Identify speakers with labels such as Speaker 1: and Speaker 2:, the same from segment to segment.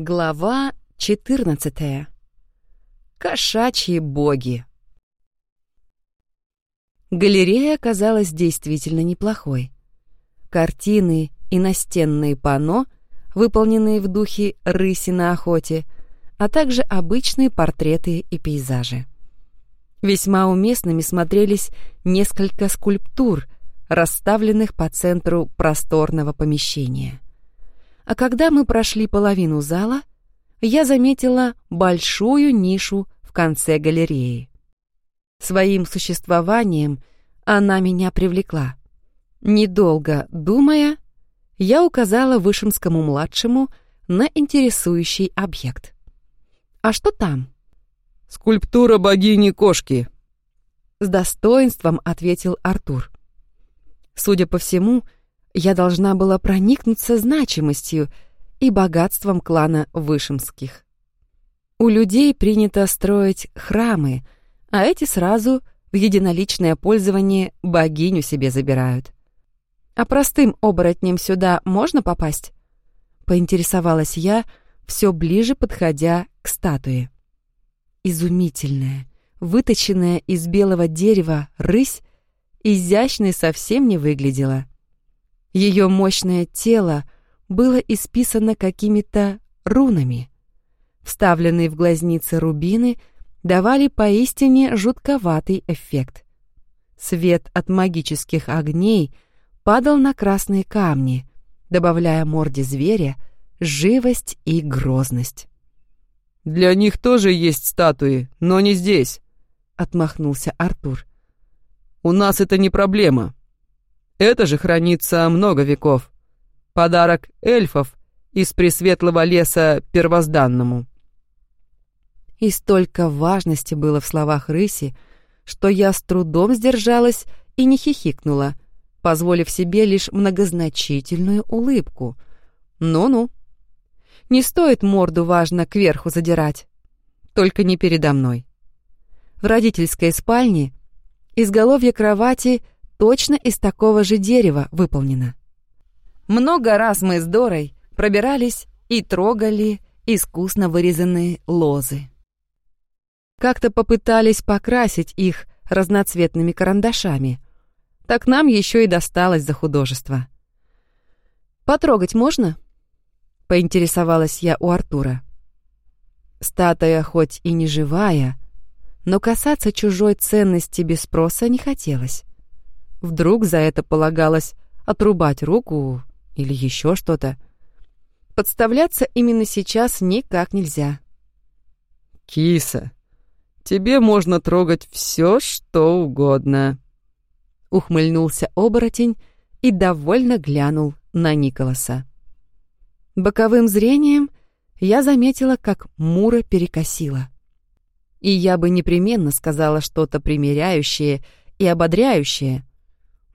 Speaker 1: Глава 14. Кошачьи боги. Галерея оказалась действительно неплохой. Картины и настенные панно, выполненные в духе рыси на охоте, а также обычные портреты и пейзажи. Весьма уместными смотрелись несколько скульптур, расставленных по центру просторного помещения — а когда мы прошли половину зала, я заметила большую нишу в конце галереи. Своим существованием она меня привлекла. Недолго думая, я указала Вышемскому-младшему на интересующий объект. «А что там?»
Speaker 2: «Скульптура богини-кошки», —
Speaker 1: с достоинством ответил Артур. Судя по всему, — я должна была проникнуться значимостью и богатством клана Вышемских. У людей принято строить храмы, а эти сразу в единоличное пользование богиню себе забирают. А простым оборотнем сюда можно попасть? Поинтересовалась я, все ближе подходя к статуе. Изумительная, выточенная из белого дерева рысь изящной совсем не выглядела. Ее мощное тело было исписано какими-то рунами. Вставленные в глазницы рубины давали поистине жутковатый эффект. Свет от магических огней падал на красные камни, добавляя морде зверя живость и грозность.
Speaker 2: «Для них тоже есть статуи, но не здесь», — отмахнулся Артур. «У нас это не проблема. Это же хранится много веков. Подарок эльфов из пресветлого леса первозданному.
Speaker 1: И столько важности было в словах рыси, что я с трудом сдержалась и не хихикнула, позволив себе лишь многозначительную улыбку. Ну-ну. Не стоит морду важно кверху задирать. Только не передо мной. В родительской спальне изголовье кровати — точно из такого же дерева выполнена. Много раз мы с Дорой пробирались и трогали искусно вырезанные лозы. Как-то попытались покрасить их разноцветными карандашами. Так нам еще и досталось за художество. «Потрогать можно?» — поинтересовалась я у Артура. Статуя хоть и не живая, но касаться чужой ценности без спроса не хотелось. Вдруг за это полагалось отрубать руку или еще что-то. Подставляться именно сейчас никак нельзя.
Speaker 2: «Киса, тебе можно трогать все, что угодно», — ухмыльнулся оборотень и довольно глянул на Николаса. Боковым зрением я заметила, как Мура перекосила. И я бы непременно сказала что-то примиряющее и ободряющее,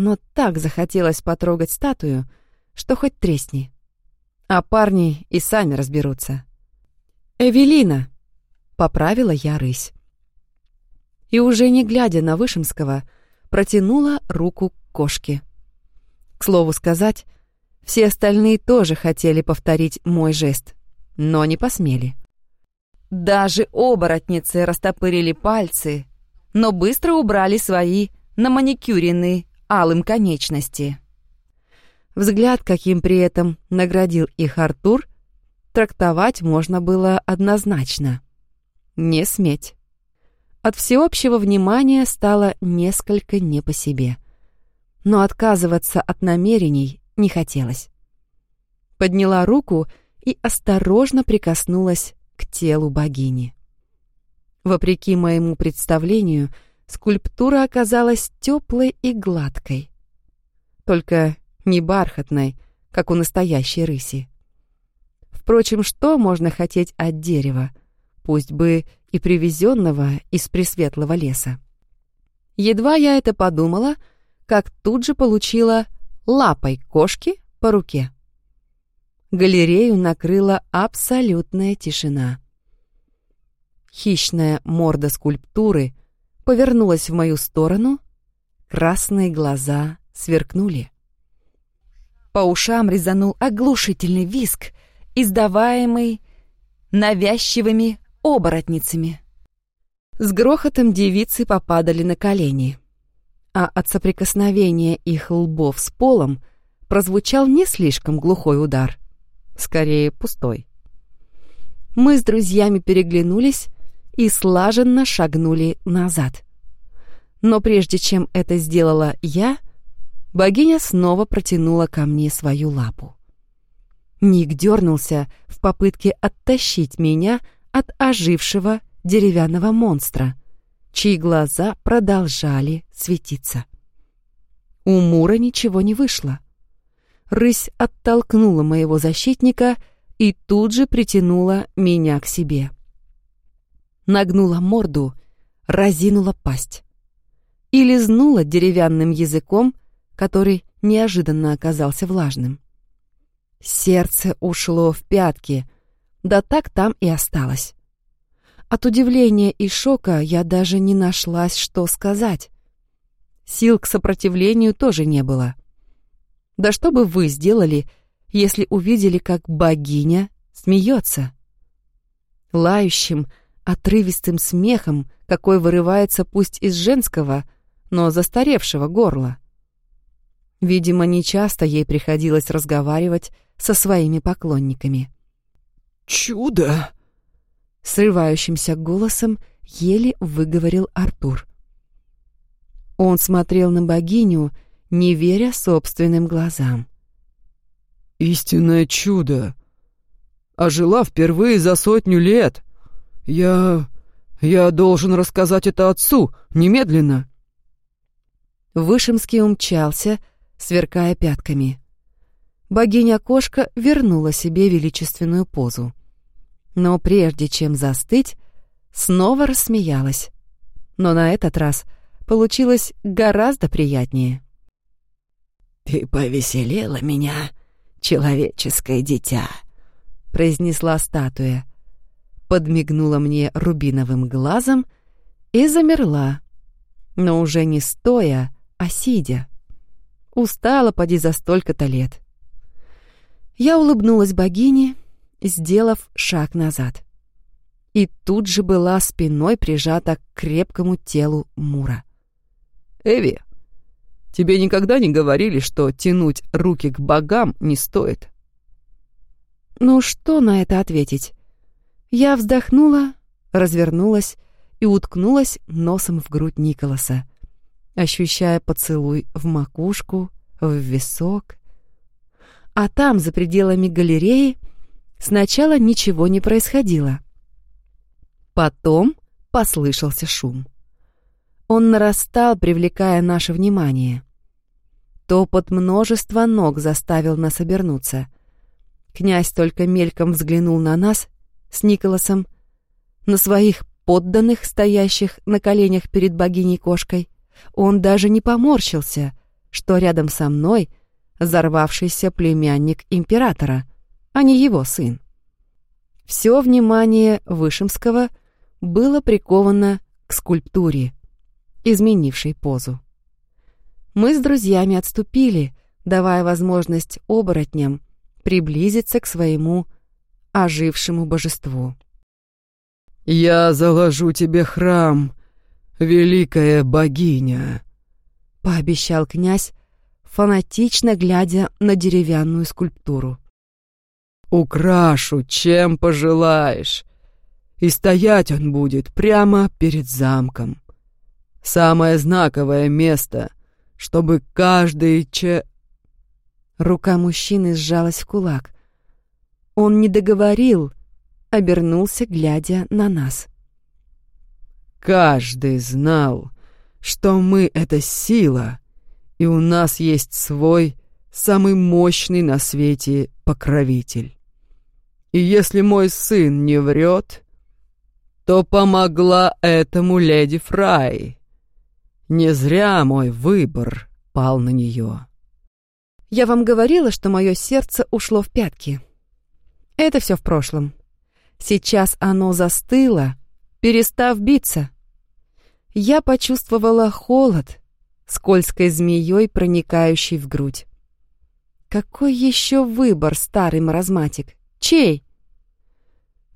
Speaker 2: но так захотелось потрогать статую, что хоть тресни. А парни и сами разберутся. «Эвелина!» — поправила я рысь. И уже не глядя на Вышемского, протянула руку к кошке. К слову сказать, все остальные тоже хотели повторить мой жест, но не посмели. Даже оборотницы растопырили пальцы, но быстро убрали свои на маникюренные алым конечности. Взгляд, каким при этом наградил их Артур, трактовать можно было однозначно. Не сметь. От всеобщего внимания стало несколько не по себе. Но отказываться от намерений не хотелось. Подняла руку и осторожно прикоснулась к телу богини. Вопреки моему представлению — скульптура оказалась теплой и гладкой. Только не бархатной, как у настоящей рыси. Впрочем, что можно хотеть от дерева, пусть бы и привезенного из пресветлого леса? Едва я это подумала, как тут же получила лапой кошки по руке. Галерею накрыла абсолютная тишина. Хищная морда скульптуры повернулась в мою сторону, красные глаза сверкнули. По ушам резанул оглушительный виск, издаваемый
Speaker 1: навязчивыми оборотницами. С грохотом девицы попадали на колени, а от соприкосновения их лбов с полом прозвучал не слишком глухой удар, скорее пустой. Мы с друзьями переглянулись и слаженно шагнули назад. Но прежде чем это сделала я, богиня снова протянула ко мне свою лапу. Ник дернулся в попытке оттащить меня от ожившего деревянного монстра, чьи глаза продолжали светиться. У Мура ничего не вышло. Рысь оттолкнула моего защитника и тут же притянула меня к себе. Нагнула морду, разинула пасть и лизнула деревянным языком, который неожиданно оказался влажным. Сердце ушло в пятки, да так там и осталось. От удивления и шока я даже не нашлась, что сказать. Сил к сопротивлению тоже не было. Да что бы вы сделали, если увидели, как богиня смеется? Лающим, отрывистым смехом, какой вырывается пусть из женского, но застаревшего горла. Видимо, нечасто ей приходилось разговаривать со своими поклонниками.
Speaker 2: «Чудо!»
Speaker 1: Срывающимся голосом еле выговорил Артур. Он смотрел на богиню, не веря собственным глазам.
Speaker 2: «Истинное чудо! А жила впервые за сотню лет! Я... я должен рассказать это отцу, немедленно!»
Speaker 1: Вышемский умчался, сверкая пятками. Богиня-кошка вернула себе величественную позу но прежде чем застыть, снова рассмеялась. Но на этот раз получилось гораздо приятнее.
Speaker 3: «Ты повеселила меня, человеческое дитя», — произнесла статуя.
Speaker 1: Подмигнула мне рубиновым глазом и замерла, но уже не стоя, а сидя. Устала поди за столько-то лет. Я улыбнулась богине сделав шаг назад. И тут же была спиной прижата к крепкому телу Мура.
Speaker 2: «Эви, тебе никогда не говорили, что тянуть руки к богам не стоит?»
Speaker 1: Ну что на это ответить? Я вздохнула, развернулась и уткнулась носом в грудь Николаса, ощущая поцелуй в макушку, в висок. А там, за пределами галереи, Сначала ничего не происходило. Потом послышался шум. Он нарастал, привлекая наше внимание. Топот множества ног заставил нас обернуться. Князь только мельком взглянул на нас с Николасом, на своих подданных, стоящих на коленях перед богиней-кошкой. Он даже не поморщился, что рядом со мной взорвавшийся племянник императора — а не его сын. Все внимание Вышемского было приковано к скульптуре, изменившей позу. Мы с друзьями отступили, давая возможность оборотням приблизиться к своему ожившему божеству.
Speaker 2: «Я заложу тебе храм, великая богиня», —
Speaker 1: пообещал князь, фанатично глядя на деревянную скульптуру.
Speaker 2: Украшу, чем пожелаешь. И стоять он будет прямо перед замком. Самое знаковое место, чтобы каждый че...
Speaker 1: Рука мужчины сжалась в кулак. Он не договорил, обернулся, глядя на нас.
Speaker 2: Каждый знал, что мы — это сила, и у нас есть свой, самый мощный на свете покровитель. И если мой сын не врет, то помогла этому леди Фрай. Не зря мой выбор пал на нее.
Speaker 1: Я вам говорила, что мое сердце ушло в пятки. Это все в прошлом. Сейчас оно застыло, перестав биться. Я почувствовала холод, скользкой змеей, проникающей в грудь. Какой еще выбор, старый маразматик? Чей?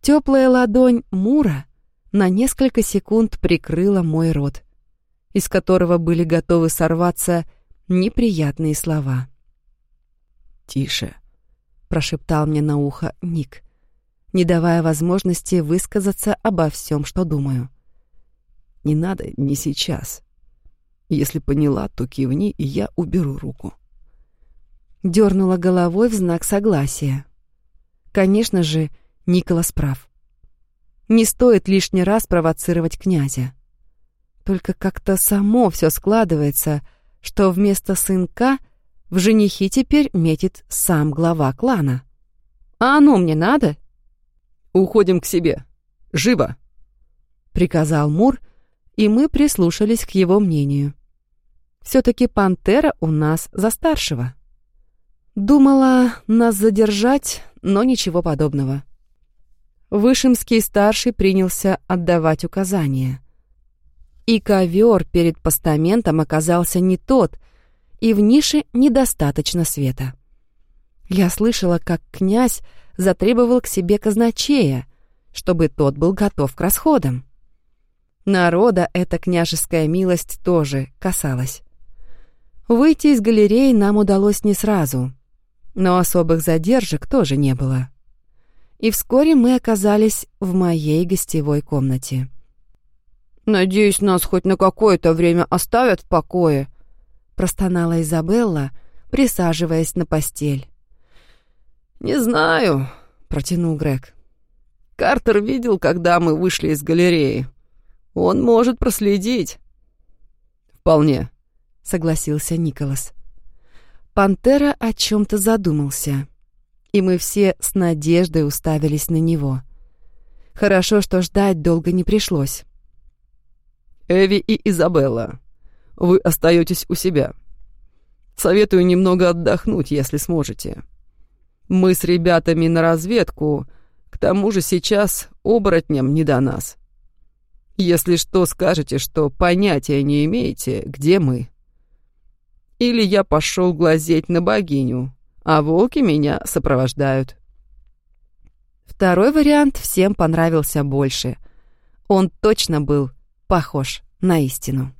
Speaker 1: Теплая ладонь Мура на несколько секунд прикрыла мой рот, из которого были готовы сорваться неприятные слова.
Speaker 2: «Тише», —
Speaker 1: прошептал мне на ухо Ник, не давая возможности высказаться обо всем, что думаю.
Speaker 2: «Не надо, не сейчас. Если поняла, то кивни, и я уберу руку».
Speaker 1: Дернула головой в знак согласия. Конечно же, Николас прав. Не стоит лишний раз провоцировать князя. Только как-то само все складывается, что вместо сынка в женихи теперь метит сам глава клана. А оно мне надо?
Speaker 2: «Уходим к себе. Живо!»
Speaker 1: — приказал Мур, и мы прислушались к его мнению. Все-таки пантера у нас за старшего. Думала нас задержать, но ничего подобного. Вышимский старший принялся отдавать указания. И ковер перед постаментом оказался не тот, и в нише недостаточно света. Я слышала, как князь затребовал к себе казначея, чтобы тот был готов к расходам. Народа эта княжеская милость тоже касалась. Выйти из галереи нам удалось не сразу, но особых задержек тоже не было. И вскоре мы оказались в моей гостевой комнате. «Надеюсь, нас хоть на какое-то время оставят в покое», простонала Изабелла, присаживаясь на постель.
Speaker 2: «Не знаю», — протянул Грег. «Картер видел, когда мы вышли из галереи. Он может проследить». «Вполне», — согласился Николас.
Speaker 1: Пантера о чем-то задумался, и мы все с надеждой уставились на него. Хорошо, что ждать долго не пришлось.
Speaker 2: «Эви и Изабелла, вы остаетесь у себя. Советую немного отдохнуть, если сможете. Мы с ребятами на разведку, к тому же сейчас оборотням не до нас. Если что, скажете, что понятия не имеете, где мы. Или я пошел глазеть на богиню, а волки меня сопровождают.
Speaker 1: Второй вариант всем понравился больше. Он точно был похож на истину.